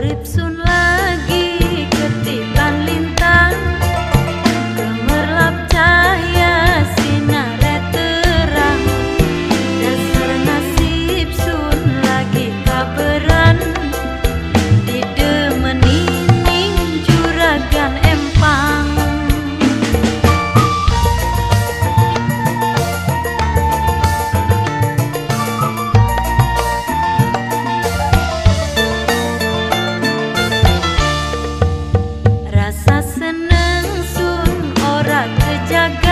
rips. nang sun ora kejaga.